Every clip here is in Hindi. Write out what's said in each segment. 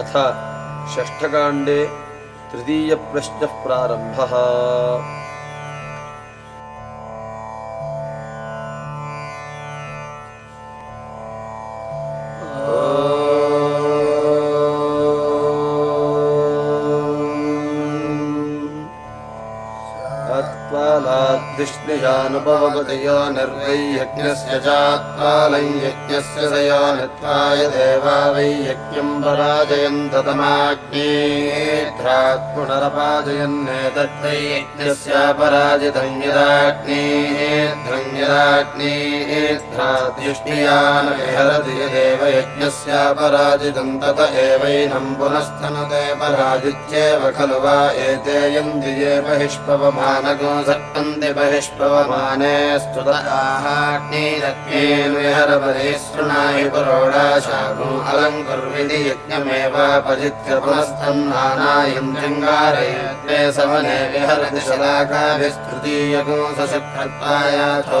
अथ षष्ठकाण्डे तृतीयप्रश्नः प्रारम्भः त्वालाद्विष्णुजानुपवपतयो निर्वै यज्ञस्य चात्पालै यज्ञस्य सया नत्वाय देवा वै यज्ञम् पराजयन्त तमाग्नेध्रात् पुनरपाजयन्नेतद्वै यज्ञस्यापराजितम् यदाग्नेध्रम् यदाग्नेध्राद्युष्णियान् विहरति यदेव यज्ञस्यापराजितम् तत एवैनम् पुनस्तनुते पराजित्येव खलु वा एते यन्ति ये बहिष्पवमानगो सर्पन्ति बहिष्पवमाने स्तुतदाहाग्निरग्नेर्विहरपरिसृणाहि पुरोडाशागो अलङ्कुर्विधि यज्ञमेवापजित्य पुनस्तन्नानायन्द्रङ्गारयत्वे समने विहरति शलाकाभिस्तृतीयगो सशक्रत्वायाथो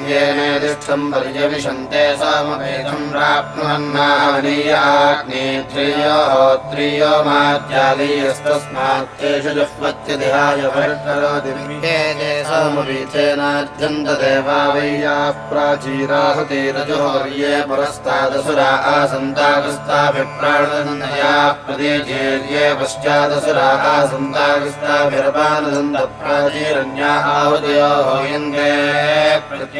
ब्राह्मणोद्युगस्तेषाङ्गेनेदिष्टम् पर्यविशन्ते सोमपेदम् प्राप्नुवन्नावनीयाग्ने त्रियोः त्रियो माद्यालीयस्तस्मात् जुह्वत्यधिहाय प्राचीराहुतिरजुहोर्ये पुरस्तादसुरा पश्चादसुरा आहुतयो होयन्ते प्रत्यङ्गाधीनो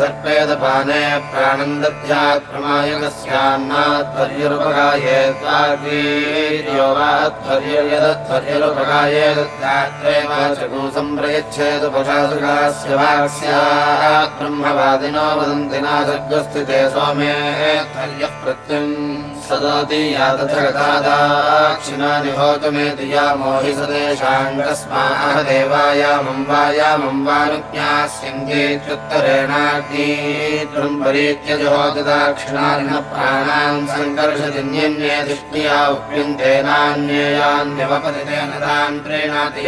सर्पेदपाने प्राणन्दत्याक्रमाय कस्याम्मार्यरुपकायेत्वार्यदत्पर्यरुपकायत्रे वायच्छेदुपकाशुकास्य वा स्यात् ब्रह्मवादिनो वदन्ति न सर्गस्ति चे सोमे धर्यः प्रत्यम् सदोति या तथगतादाक्षिणा निहोतमेति या मोहि सदेशाङ्गस्माः देवायामं वायामं वानुज्ञास्यन्तीत्युत्तरेणाग्नीत्वम् परीत्यजहोति दाक्षिणानिन प्राणान् सङ्कर्षति न्यन्ये दृष्ट्या उप्यन्ते नान्येयान्यवपति तेन तान् प्रीणाति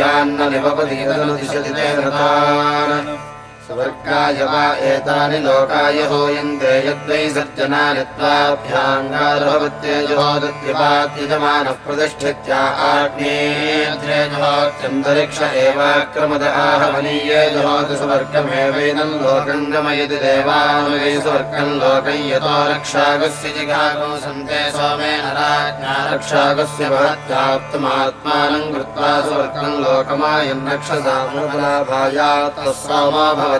तदनुदिशति तेन तान् स्वर्गाय वा एतानि लोकाय हूयन्ते यद्वै सज्जनानि त्वाभ्याङ्गारोहवत्यजहोदत्यपात्यजमानः प्रतिष्ठित्या आग्नेयज्रेजहोत्यन्तरिक्ष एवाक्रमद आहवनीये जहोति स्वर्गमेवैनम् लोकम् गमयति देवानुवै स्वर्गम् लोकम् यतो रक्षागस्य जिघागो सन्ते सोमेन राज्ञा रक्षागस्य भवत्याप्तमात्मानम् कृत्वा स्वर्गम् लोकमायम् सोमो भवति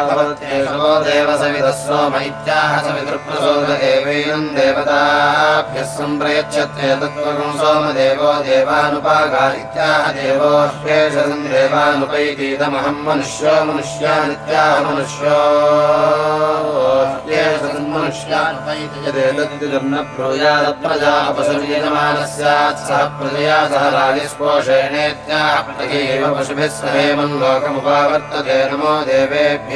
भवत्येषवो देवसविदः सोम इत्याह सवितृप्रसोद एवैनम् देवताभ्यः सम्प्रयच्छत्ते तत्त्वकम् सोमदेवो देवानुपागा इत्याह देवानुपैतीतमहम् मनुष्यो मनुष्यानित्याह मनुष्यो मनुष्यानुपैतयदेतद्यजन्नब्रूयादप्रजा अपसुर्यजमानस्यात् सह प्रजया सह राजस्पोषेणेत्याह प्रजयैव पशुभिः सहेमम् लोकमुपावर्तते। नमो देवेभ्य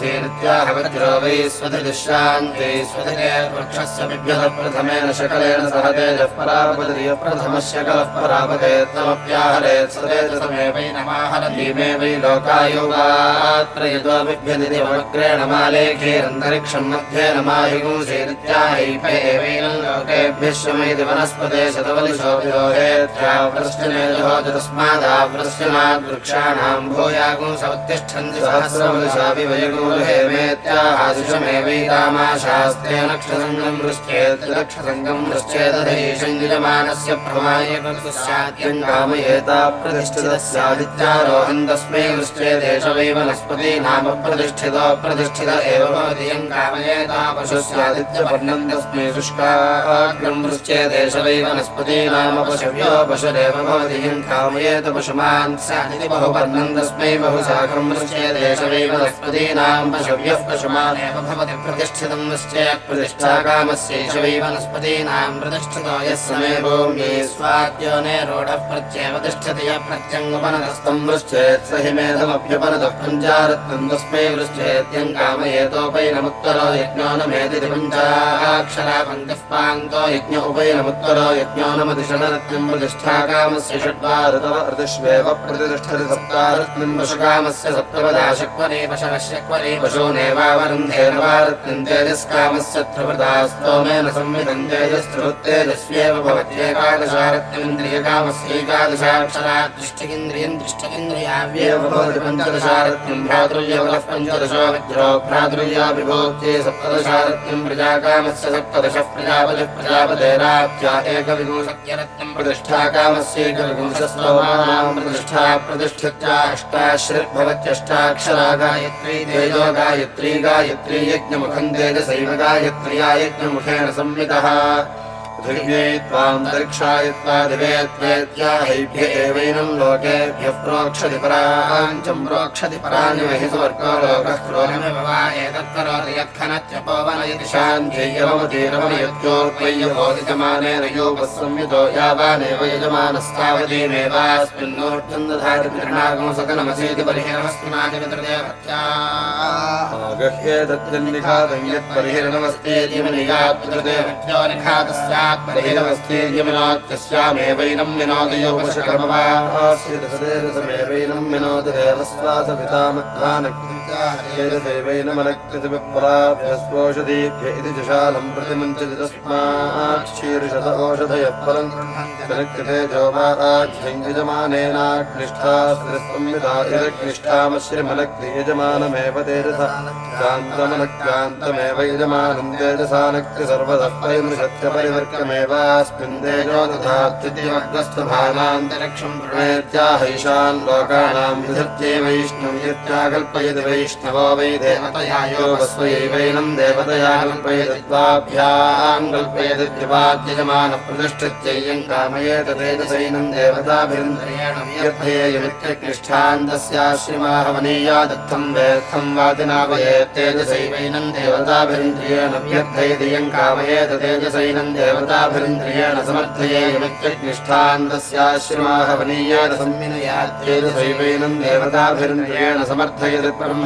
सेनित्याह वज्रो वै वृक्षस्य शकलेन सह तेजः वै देवग्रेण मालेखेरन्तरिक्षम् मध्ये नमाहिगुं सेनित्याहैपे एवैनं लोकेभ्यः शमैति वनस्पते शतवलिशोभिरोहेत्यावृश्चनेजहोति तस्मादावृश्चनाद्वृक्षाणाम् भूयागुं सवत्तिष्ठन्ति सहस्रवलिशापि वयगुरुहेमेत्याहादिशमेवैतामाशास्ते नक्षसङ्गम् वृश्चेत् लक्षसङ्गम् वृश्चेदधैषञ्जमानस्य प्रमायकर्तुस्याद्यम् कामयेता प्रतिष्ठितः स्यादित्यारोहन् तस्मै वृश्चेदेश वै वनस्पति नाम प्रतिष्ठितो प्रतिष्ठित एव यम् कामयेता पशु स्यादित्यपर्णम् तस्मै शुष्काग्रम् वृश्चेदेश वै वनस्पति नाम पशव्यो पशुरेव यम् कामयेत पशुमान् स्यादिति बहुपर्णम् तस्मै बहुशाखम् वृश्चेदेश वै वनस्पतीनाम् पशव्यः पशुमानेव भवति प्रतिष्ठितम् निश्चयः प्रतिष्ठाकामस्यैष वै वनस्पतीनाम् प्रतिष्ठितो यः समे भूम्ये स्वाद्यो नेरोढः प्रत्येव तिष्ठति यः प्रत्यङ्गुपनतस्तम् वृश्चेत् स हि मेधमभ्युपनतः पञ्चारत्नम् तस्मै वृश्चेत्यम् कामयेतोपैनमुत्तरो यज्ञो न मेदिति पञ्चाक्षरा पङ्क्तिः पान्तो यज्ञ उपैनमुत्तरो यज्ञो न मतिषडरत्नम् प्रतिष्ठाकामस्य षड्वा ऋतव ऋतुष्वेव प्रतिष्ठति सप्तारत्नम् पशुकामस्य सप्तपदाशक्वरे पशवश्यक्वरे पशूनेवावरुन्धेनवारत्नम् तेजस्कामस्य त्रिवृता स्तोमेन संविदम् तेजस्त्रिवृत्तेजस्वेव भवत्येकादशारत्नमिन्द्रियकामस्यैकादशाक्षरा दृष्टिकिन्द्रियम् दृष्टिकिन्द्रियाव्येव भवति पञ्चदशारत्नम् भ्रातृयवलः पञ्चदशो वज्रो भ्रातृया विभोक्ते सप्तदशारत्नम् प्रजाकामस्य सप्तदशः प्रजापतिः प्रजापतेराप्त्या एकविंशत्यरत्नम् प्रतिष्ठाकामस्यैकविंशस्तोमानाम् प्रतिष्ठा प्रतिष्ठित्या अष्टाश्रिर्भवत्यष्टाक्षरा गायत्री तेजो गायत्री गायत्री यज्ञमुखम् तेजसैव गायत्र्या यज्ञमुखेन संवितः पृथिव्यै त्वान्तरिक्षायत्वा दिवे एवैनम् लोकेभ्यः प्रोक्षति पराञ्चम् प्रोक्षति परान्यमहि सुवर्गो लोकः क्रोधमिव वा एतत्करोति यावानेव यजमानस्तावतीमेवास्मिन् नोर्जम् दधाति पितृणागम् सकलमसीति परिहिरमस्तिमादिपितृदेवत्या गह्येतद्यन्निखातम् यत्परिहिरणमस्तीति स्तेर्यमिना तस्यामेवैनम् विनादृशमवास्य रसते रसमेवैनम् विनोद देवस्वासपितामत्वानक्तिवैनमनक्तिविप्राभ्यस्पोषधीभ्य इति जशालम् प्रतिमुञ्चति तस्माक्षीर्षत ओषधयः फलम्। जनक्तिते जोमाज्ञमानेनाग्निष्ठा स्त्रिसंविधा यजमानमेव तेजस। कान्तमनक्रान्तमेव यजमानम् तेजसानक्ति सर्वतः परिमृशत्य तेजो तथात्यग्रस्तभानान्तरिक्षम् प्रणेत्याहैषान् लोकानाम् विधत्ये वैष्णव यत्याकल्पयति वैष्णवो वै देवतया यो वस्वैवैनम् देवतया कल्पये सहाभ्याङ्गल्पे दृपायमानप्रतिष्ठित्ययङ्कामये तेजसैनं देवताभिरिन्द्रियेणभ्यर्थये यमित्यकृष्टान्दस्याश्रमाः वनीयादत्थं वेऽथं वादिनावये तेजसैवैनं देवताभिरिन्द्रियेणभ्यर्थये दियङ्कामये तेजसैनं देवताभिरिन्द्रियेण समर्थये यमित्यकृष्टान्दस्याश्रमाः देवताभिरिन्द्रियेण समर्थये दत्तम्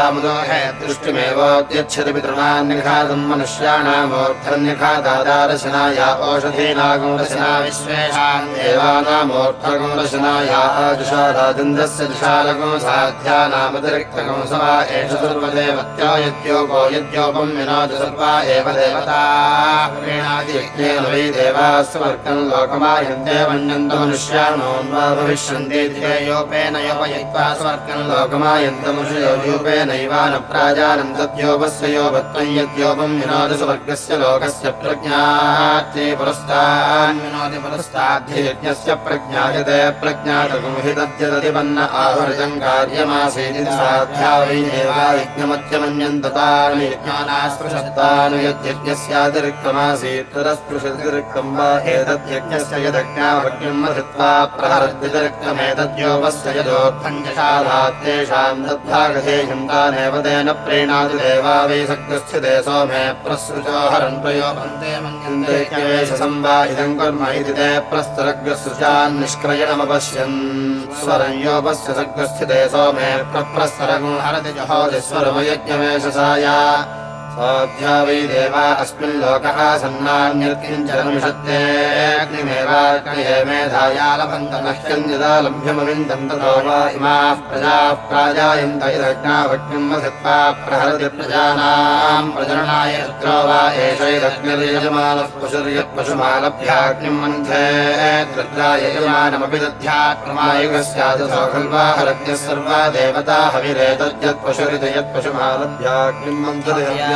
पुरुषकः स्यादित्योर्ध्वामुदो हेतुष्टिमेवोद्यच्छति पितॄणान्यघातम् मनुष्याणामोऽर्थन्यघातादारशनाया ओषधीनागोरशना विश्वेषाम् देवानामोऽर्थगोरशनाया आजुषादादिन्द्रस्य जुषालगो साध्यानामतिरिक्तगो सवा एष सर्वदेवत्यो यद्योगो यद्योपम् विनोद सर्वा एव देवता। वै देवाः स्वर्गम् लोकमायन्ते मन्यन्त मनुष्याणोन्वा भविष्यन्ति ध्येयोपेन योपयित्वा स्वर्गम् लोकमायन्तमुषयो यूपेनैवान प्राजानम् तद्योपस्य योपत्वम् यद्योपम् विनोद स्वर्गस्य लोकस्य प्रज्ञात्ये पुरस्तान् विनोदि पुरस्ताद्ध्ययज्ञस्य प्रज्ञायते प्रज्ञातगुहि तद्यदतिपन्न आहृतम् कार्यमासीदिति साध्या वै देवा यज्ञमत्यमन्यन्ततानि यज्ञानास्पृशत्तानि यद्यज्ञस्यातिरिक्तमासीत् तदस्पृशतिरिक्तम् वा एतद्यज्ञस्य यदज्ञावज्ञम् धृत्वा प्रहरद्यतिरिक्तमेतद्योपस्य यदोत्थञ्जशालात्येषाम् तद्भागधेयम् ेव प्रीणादिदेवा वै शक्स्थिते सोऽप्रसृजो हरन् प्रयोवा इदम् कर्म इति ते प्रस्तरग्रसृजान्निष्क्रयणमपश्यन् स्वरं योग्य शग्स्थिते सोऽ जहोति स्वरमयज्ञाया स्वाध्या वै देवा अस्मिन् लोकः सन्नान्यत्किञ्चनमिषत्तेऽग्निमेवाग्नये मेधायालभन्तनह्यम् यदा लभ्यमविन्दम् ततो वा इमाः प्रजाः प्राजायन्त इदग्नावग्निम् वधत्वा प्रहरति प्रजानाम् प्रजननाय तत्रो वा एष इदग्निर्यजमानः पशुर्यत्पशुमालभ्याग्निम् मन्थे तत्राय यजमानमपि दध्याक्रमायुगस्यादसो खल्वाहरज्ञः सर्वा देवता हविरेतद्यत्पशुरित यत्पशुमालभ्याग्निम् मन्थति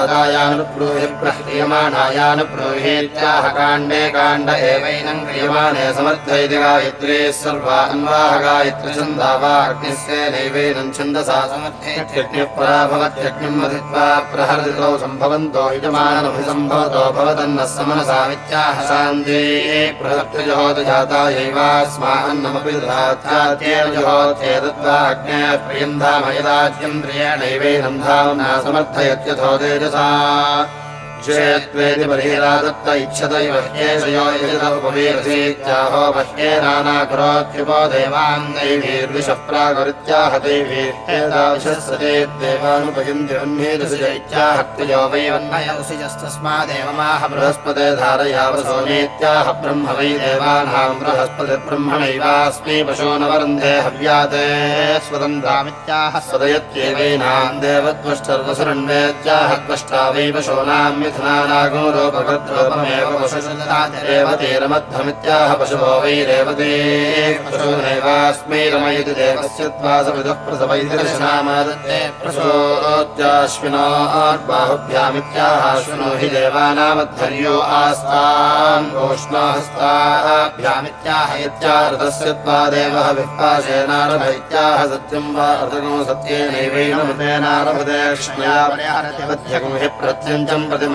मन्थर्जातायानुप्रोहि प्रह्रियमाणायानुप्रोहीत्याह काण्डे काण्ड एवैनम् क्रियमाणे समर्थयति गायत्री सर्वा अन्वाह गायत्री छन्दा वा अग्निस्येनैवैनम् छन्दसा समर्थयत्यग्निः परा भवत्यग्निम् मथित्वा प्रहर्दितो सम्भवन्तो यजमानमभिसम्भवतो भवतन्नः समनसामित्याह शान्ते प्रहर्तुजहोत जातायैवास्मान्नमपि दधात्यात्येन जुहोत्येतद्वा अग्नेः प्रियन्धामयदाज्यम् प्रियेणैवैनम् धाम्ना समर्थयत्यथो चतुर्दशा चेत्वेति बहिरादत्त इच्छत इव ह्येषयो यजतोपवीरसीत्याहो बह्येनानाकरोत्युपो देवान् दैवीर्विषः प्रागुरित्याह दैवीर्हेताविशस्सतेद्देवानुपयन्ति वह्नेदुसिजैत्याहत्युजो वै वह्नयौसिजस्तस्मादेवमाह बृहस्पते ब्रह्म वै देवानाम् बृहस्पतिर्ब्रह्मणैवास्मै पशो न वरन्धे हव्याते स्वतन्त्रामित्याह स्वदयत्येवैनाम् देवत्वष्टर्वसुरन्वेत्याह त्वष्टा वै पशूनाम् मिथुनानागो रूपकृद्रूपमेव पशुरेवतीरमध्वमित्याह पशुवो वै रेवते पशूनैवास्मै रमयति देवस्य त्वासविदुः प्रसवैतिरशनामादत्ते प्रसोत्याश्विनोर्बाहुभ्यामित्याहाश्विनो हि देवानामध्वर्यो आस्ताम् ओष्णाहस्ताभ्यामित्याह इत्यारतस्य त्वा देवः विप्पाशेनारभ इत्याह सत्यम् वा परिहरति मध्यगं हि प्रत्यञ्चम् प्रतिम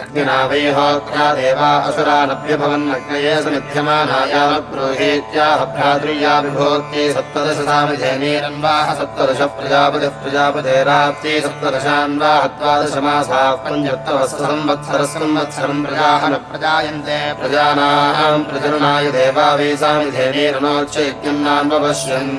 अग्निना वैहोत्रा देवा असुरानभ्यभवन्नग्नये समिध्यमानायामब्रूहीत्याह भ्रातृया विभूत्यै सप्तदश सामिधेनीरन्वाह सप्तदश प्रजापतिः प्रजापतेराप्त्यै सप्तदशान्वाह द्वादशमासाः पञ्चत्ववत्संवत्सरः संवत्सरम् प्रजाः न प्रजायन्ते प्रजानाम् प्रजननाय देवा वै सामिधेनीरनोच्चयज्ञम् नान्वपश्यन्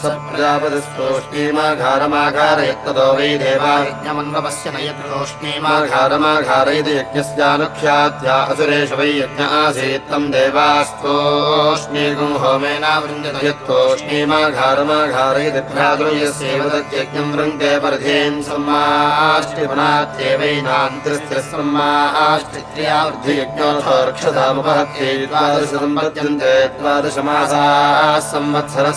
स प्रजापतिस्तोष्णीमाघारमाघारयत्ततो वै देवा यज्ञमन्वपश्य न यद्रोष्णीमाघारमाघारयति यज्ञस्यानुख्यात्या असुरेषु वै यज्ञ आसीत् तम् देवास्तोष्णीगुम् होमेनावृञ्जत यत्तोष्णीमाघारमाघारयति भ्रातृयस्यैव तद्यज्ञम् वृङ्गे परधीन् सम्माष्टिपनात्येवैनान्तिस्त्रिः सम्माष्टित्र्यावृद्धियज्ञोऽथो द्वादशसम्पद्यन्ते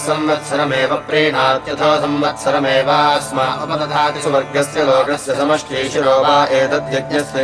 संवत्सरमेव प्रीणात्यथो संवत्सरमेवास्मा उपदधाति सुवर्गस्य लोकस्य समष्टीशिरो वा एतद्यज्ञस्य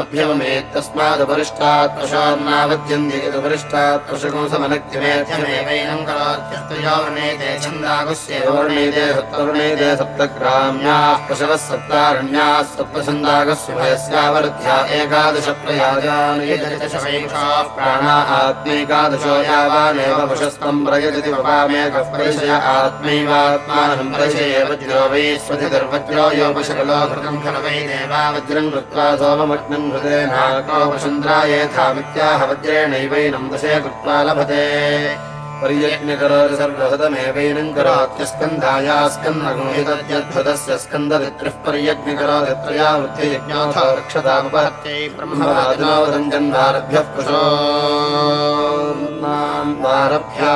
सप्तवर्णेते सप्तग्राम्याः पशवः सप्तारण्याः सप्तछन्दागस्य भयस्यावरुद्ध्या एकादश यावानेव पशुस्तम् प्रयजति वपामेकः परिचय आत्मैवात्मानम् परिचये वज्रो वै स्वधिर्वज्रो यो पशकलो घृतम् खलु वै देवावज्रम् कृत्वा सोममग्नम् हृदेनाकोपचन्द्रायेथामित्याह वज्रेणैवैनम् दशे कृत्वा लभते। स्कन्ददित्रिः पर्यज्ञकरोति त्रया वृद्धियज्ञोऽथो रक्षतामुपहत्यै ब्रह्मवादिनोदञ्जन्वारभ्यः पुषो वारभ्या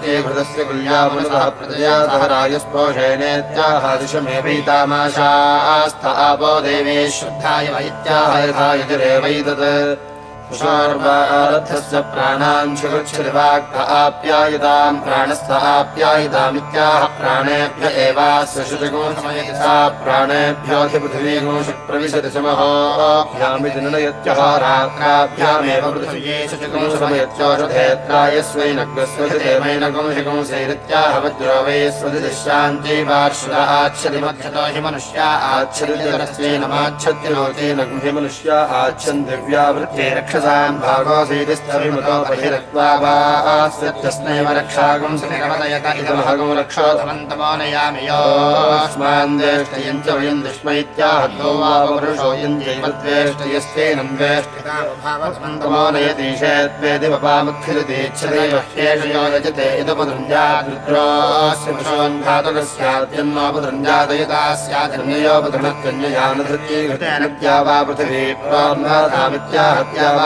त्ये कृतस्य कुल्यापुरसः प्रतया सह राजस्पोशेनेत्याहादृशमेवैतामाशास्त आपो देवे शुद्धाय इत्याहुरेवैत कुशार्वारथस्य प्राणस्थ प्राणेभ्य प्रविशति समहोभ्यामिति नयत्यहोरात्राभ्यामेव पृथिव्ये शुचिगोषमयत्योषधेत्राय स्वैनग्रस्वधिदेवैनगोषिगोंसैरित्याह वज्रो वै स्वधिशान्त्यै वार्षुर आच्छति मध्यतो हि मनुष्या मनुष्या आच्छन् दिव्यावृत्ते रक्ष रक्षसाम् भागोऽसीतिस्थविमुतो बहिरक्त्वा वास्यत्यस्मैव रक्षागुं सुनिरवदयत इदमहगुं रक्षोधमन्तमो नयामि योऽस्मान् द्वेष्टयम् च वयम् दुष्मैत्याहतो वा पुरुषो यम् चैव द्वेष्टयस्तेनम् द्वेष्टितामो नयतीशेत्वेदि वपामुत्थिरितीच्छदैव ह्येष यो यजते इदुपदृञ्जाद्रुद्रोऽस्य पशोन्घातुकस्याद्यन्नोपदृञ्जादयिता स्यादन्ययोपदृणत्वन्ययानधृत्यै त्या वा पृथिवी प्रोन्नाथामित्याहत्या वा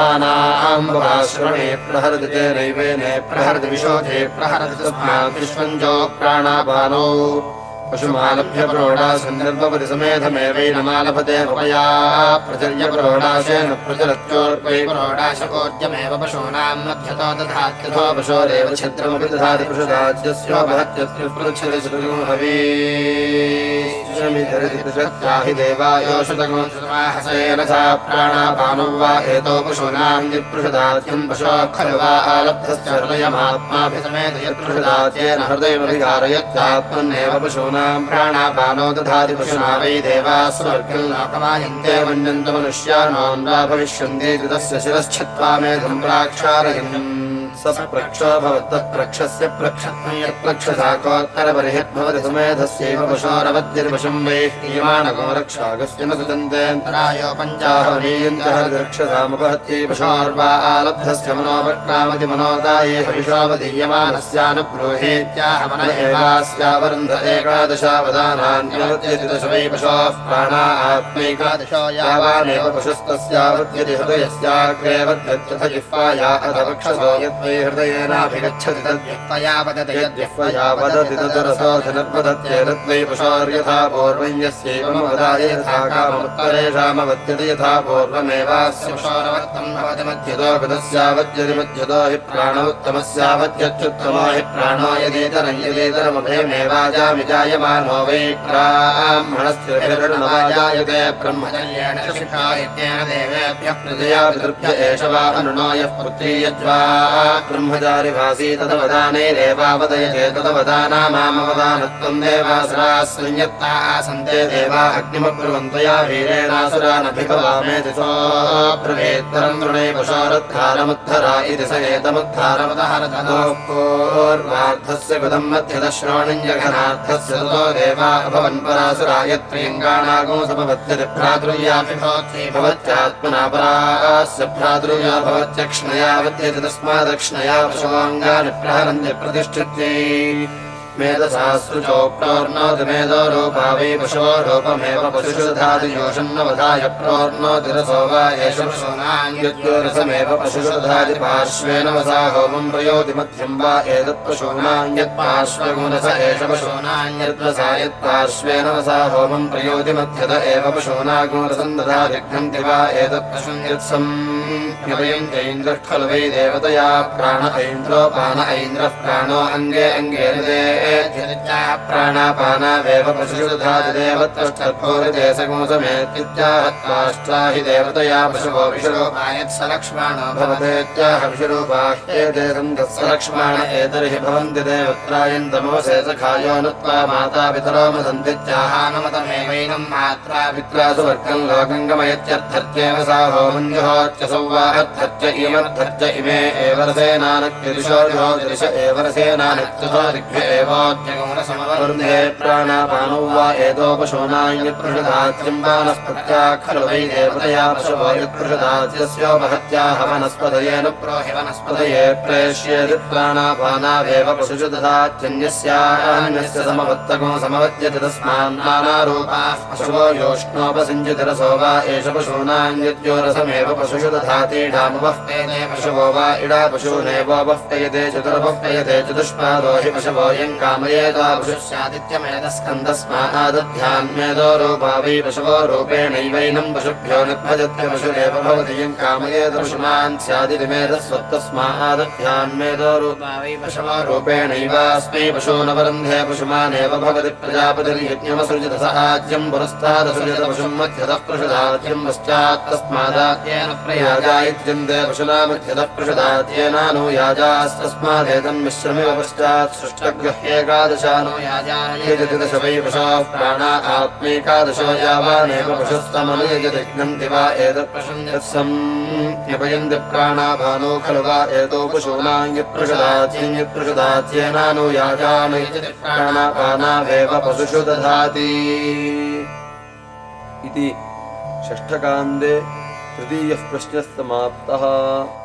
श्रवणे प्रहरति तेनैवेने प्रहरति विशोधे प्रहरति तस्मात् विश्वञ्जो प्राणापानो पशुमालभ्य प्रोढासन्दर्भपति समेधमेवैनमालभते भवया प्रचर्य प्रोढाशेन प्रचरत्योर्पै प्रोढाशकोद्यमेव पशूनाम् मध्यतो दधात्यथो पशोरेव दधाति प्राणापानो वा पशूनाम् निपृषदात्यम् पशो खलु वा आलब्धस्य हृदयमात्माभिसमेत यत्पृषदात्येन हृदयमभिकारयत्यात्मन्नेव प्राणापानो दधाति पशुना वै देवाः स्वर्गम् लोकमायन्ते मन्यन्त मनुष्याणाम् वा भविष्यन्ति कृतस्य शिरश्छत्वा मेधम् प्राक्षारयन् स प्रक्षो भवतः प्रक्षस्य प्रक्षत्वम् यत्प्रक्षसाकोत्तरपरिहद्भवति सुमेधस्यैव पशोरवद्यर्वशम् वै क्रियमाणको रक्षागस्य न सुतन्तेऽन्तरायो पञ्चाहनीयन्तहरक्षसामुपहत्यै पशोर्वा आलब्धस्य मनोपक्रामति मनोदाये हविषोपदीयमानस्यानुब्रूहीत्याह मन एवास्यावरुन्ध एकादशावदानान्यवद्यति दश वै पशोः प्राणा आत्मैकादशो यावानेव पशुस्तस्यावद्यति हृदयस्याग्रे वद्यत्यथ जिह्वाया अथ वक्षसो यद्वै हृदयेनाभिगच्छति मध्यतो गतस्यावद्यति मध्यतो हि प्राण उत्तमस्यावद्यत्युत्तमो हि प्राणो यदेतरं यदेतरमभयमेवाजामि जायमानो वै ब्राह्मणस्थिरभिर्णवाजायते ब्रह्मचर्येण देवेभ्यः प्रजया पितृभ्य एष वा अनुनो यः पुत्री यज्वा ब्रह्मचारिभासी तदवदानैरेवावदयते तदवदानामामवदानत्वम् देवासुराः संयत्ता आसन्ते देवा अग्निमब्रुवन्तया वीरेणासुरानभिभवामेति सोऽब्रवीत्तरम् वृणे पशोरुद्धारमुद्धरा इति स एतमुद्धारमुदहरतनोः पूर्वार्धस्य गुदम् मध्यदश्रोणिञ्जघनार्थस्य ततो देवा अभवन् परासुरायत्र्यङ्गाणागो समवद्यति भ्रातृयापि भवत्यै भवत्यात्मना परास्य भ्रातृया भवत्यक्ष्णया वद्यति तस्मादक्ष्णया पशवाङ्गानि प्रहरन्ति प्रतिष्ठित्यै। मेधसासृचोक्तोर्नोति मेधो रूपा वै पशो रूपमेव पशुषु दधाति योषन्नवधाय प्रोर्नोति रसो वा एष दधाति पार्श्वेन वसा होमम् प्रयोति मध्यम् वा एतत्पशूनाम् यत्पार्श्वगुणस एष पशूनान्यद्वसा यत्पार्श्वेन वसा होमम् प्रयोति मध्यत एव पशूनागुणरसम् दधाति घ्नन्ति वा एतत्पशुम् यत्सम् इन्द्रः खलु वै देवतया प्राण ऐन्द्रोपान ऐन्द्रः प्राणो अङ्गे अङ्गे प्राणापानावेव पशुषुधादिदेवत्वष्टभूरिदेशगुंसमेत्याहत्वाष्ट्रा हि देवतया पशुवो विषुरूपायत्सलक्ष्माणो भवतेत्याह विषुरूपाह्येते एतर्हि भवन्ति मदन्तित्याहानमतमेवैनम् मात्रा पित्रा सुवर्गम् सा होमञ्जुहोत्यसौ वा आवद्धत्य इमद्धत्य इमे एवरसेनानक्तिरिशोर्योदिरिश एवरसेनानक्तितो दिग्भ्य एवोद्यगमनसमवर्धे प्राणापानो वा एतोपशूनान्यत्पृषदात्यम् वा नस्पत्या खलु वै देवतया पशवो यत्पृषदात्यस्योपहत्या इमेपृषधा हवनस्पदये प्रेष्ये प्रेष्येति प्राणापानावेव पशुषु दधात्यन्यस्यानारूपाष्णोपरसो वा एष पशोनान्यजो दधाति पेने पशवो वा इडा पशूनेवोपः पेयते चतुरपः पेयते चतुष्पादो हि पशवो यम् कामयेता पशुः स्यादित्यमेतस्कन्दस्मादध्यान्मेदो रूपा वै पशवो रूपेणैवैनम् पशुभ्यो निर्भजत्य भवति यम् कामयेत पशुमान् स्यादिमेतस्वत्तस्मादध्यान्मेदो रूपा वै पशवो रूपेणैवास्मै पशो पशुमानेव भवति प्रजापतिर्यज्ञमसृजत आज्यम् पुरस्तादसृजत पशुम् मध्यतः पृषदाज्यम् पश्चात्तस्मादात्येन प्रयाजा इत्यन्ते पशुनामित्यदप्रषदात्येनानो याजास्तस्मादेतन्मिश्रमिव पश्चात् सृष्टगृह्येकादशानो याजायजतिदश वै पशाः प्राणा आत्मैकादशो त्येनानुयास्मादेतम् पश्चात्सृष्टग्रह्येकादशानुदयुषात्म्यकादशान्ति वा एतत् प्राणाभानो खलु वा एतौ प्राणापानावेव पशुषु दधाति। इति षष्ठकान्दे तृतीयः प्रश्नः समाप्तः।